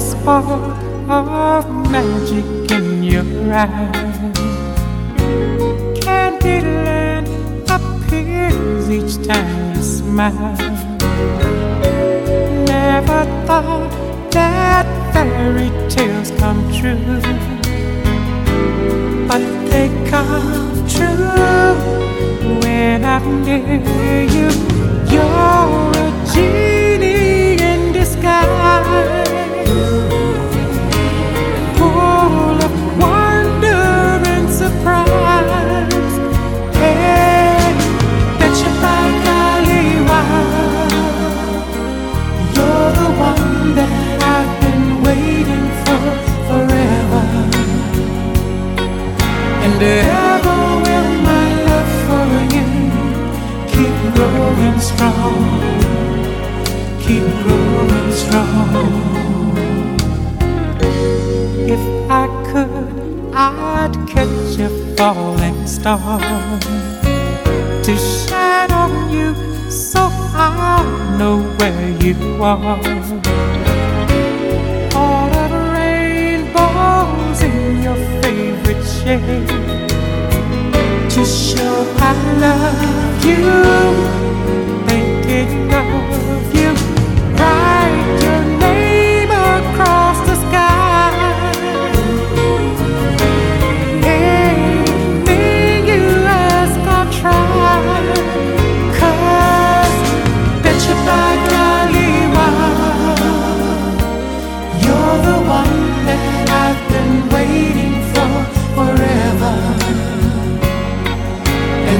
Spark of magic in your eyes. Candyland appears each time you smile. Never thought that fairy tales come true, but they come true when I'm near you. And ever will my love for you keep growing strong. Keep growing strong. If I could, I'd catch a falling star to shine on you so I'll know where you are. Show I love you,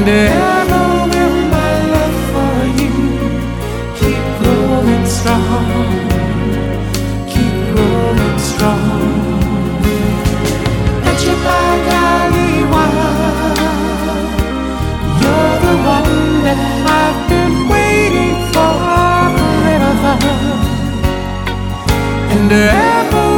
And ever will my love for you keep growing strong, keep growing strong. You're the one that I've been waiting for forever. And ever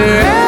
And